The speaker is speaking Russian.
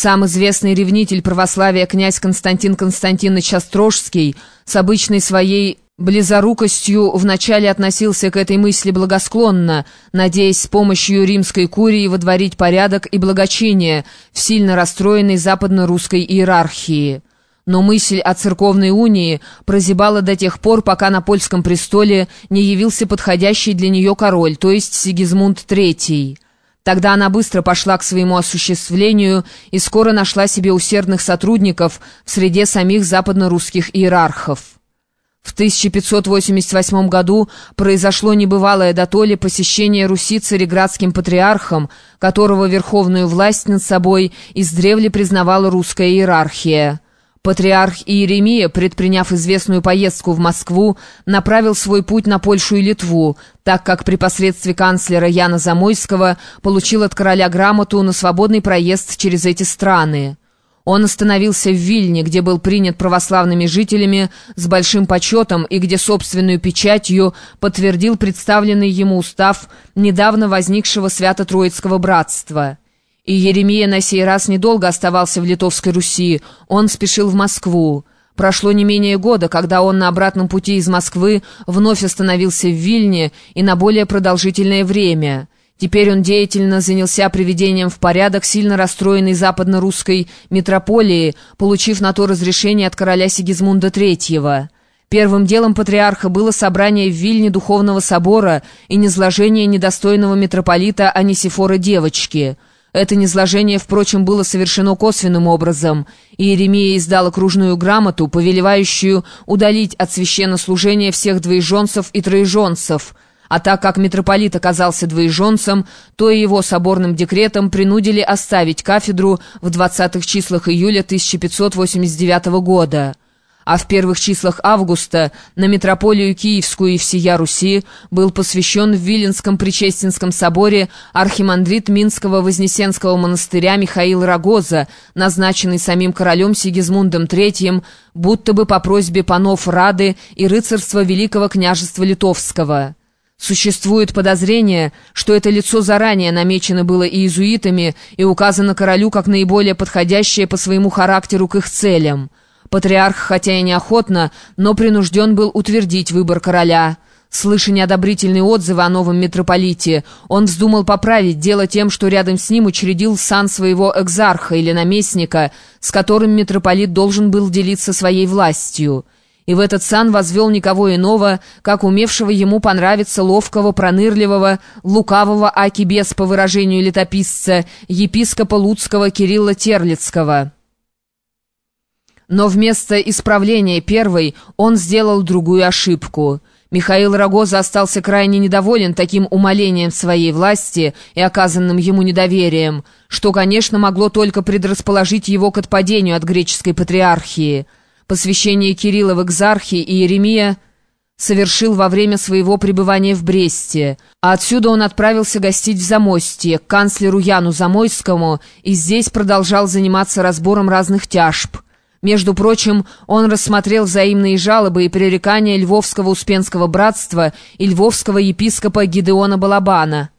Сам известный ревнитель православия князь Константин Константинович Острожский с обычной своей близорукостью вначале относился к этой мысли благосклонно, надеясь с помощью римской курии водворить порядок и благочиние в сильно расстроенной западно-русской иерархии. Но мысль о церковной унии прозябала до тех пор, пока на польском престоле не явился подходящий для нее король, то есть Сигизмунд III. Тогда она быстро пошла к своему осуществлению и скоро нашла себе усердных сотрудников в среде самих западно-русских иерархов. В 1588 году произошло небывалое дотоле посещение Руси цареградским патриархом, которого верховную власть над собой издревле признавала русская иерархия. Патриарх Иеремия, предприняв известную поездку в Москву, направил свой путь на Польшу и Литву, так как при посредстве канцлера Яна Замойского получил от короля грамоту на свободный проезд через эти страны. Он остановился в Вильне, где был принят православными жителями с большим почетом и где собственную печатью подтвердил представленный ему устав недавно возникшего Свято-Троицкого братства. И Еремия на сей раз недолго оставался в Литовской Руси, он спешил в Москву. Прошло не менее года, когда он на обратном пути из Москвы вновь остановился в Вильне и на более продолжительное время. Теперь он деятельно занялся приведением в порядок сильно расстроенной западно-русской метрополии, получив на то разрешение от короля Сигизмунда III. Первым делом патриарха было собрание в Вильне Духовного собора и низложение недостойного митрополита Анисифора Девочки – это низложение, впрочем, было совершено косвенным образом. Иеремия издал окружную грамоту, повелевающую удалить от священнослужения всех двоеженцев и троеженцев. А так как митрополит оказался двоеженцем, то и его соборным декретом принудили оставить кафедру в 20-х числах июля 1589 года а в первых числах августа на митрополию Киевскую и всея Руси был посвящен в Виленском Причестинском соборе архимандрит Минского Вознесенского монастыря Михаил Рогоза, назначенный самим королем Сигизмундом III, будто бы по просьбе панов Рады и рыцарства Великого княжества Литовского. Существует подозрение, что это лицо заранее намечено было иезуитами и указано королю как наиболее подходящее по своему характеру к их целям. Патриарх, хотя и неохотно, но принужден был утвердить выбор короля. Слыша неодобрительные отзывы о новом митрополите, он вздумал поправить дело тем, что рядом с ним учредил сан своего экзарха или наместника, с которым митрополит должен был делиться своей властью. И в этот сан возвел никого иного, как умевшего ему понравиться ловкого, пронырливого, лукавого Акибес, по выражению летописца, епископа Луцкого Кирилла Терлицкого». Но вместо исправления первой он сделал другую ошибку. Михаил Рогоза остался крайне недоволен таким умолением своей власти и оказанным ему недоверием, что, конечно, могло только предрасположить его к отпадению от греческой патриархии. Посвящение Кирилла в экзархи и Еремия совершил во время своего пребывания в Бресте, а отсюда он отправился гостить в Замостье, к канцлеру Яну Замойскому, и здесь продолжал заниматься разбором разных тяжб. Между прочим, он рассмотрел взаимные жалобы и пререкания Львовского Успенского братства и Львовского епископа Гидеона Балабана –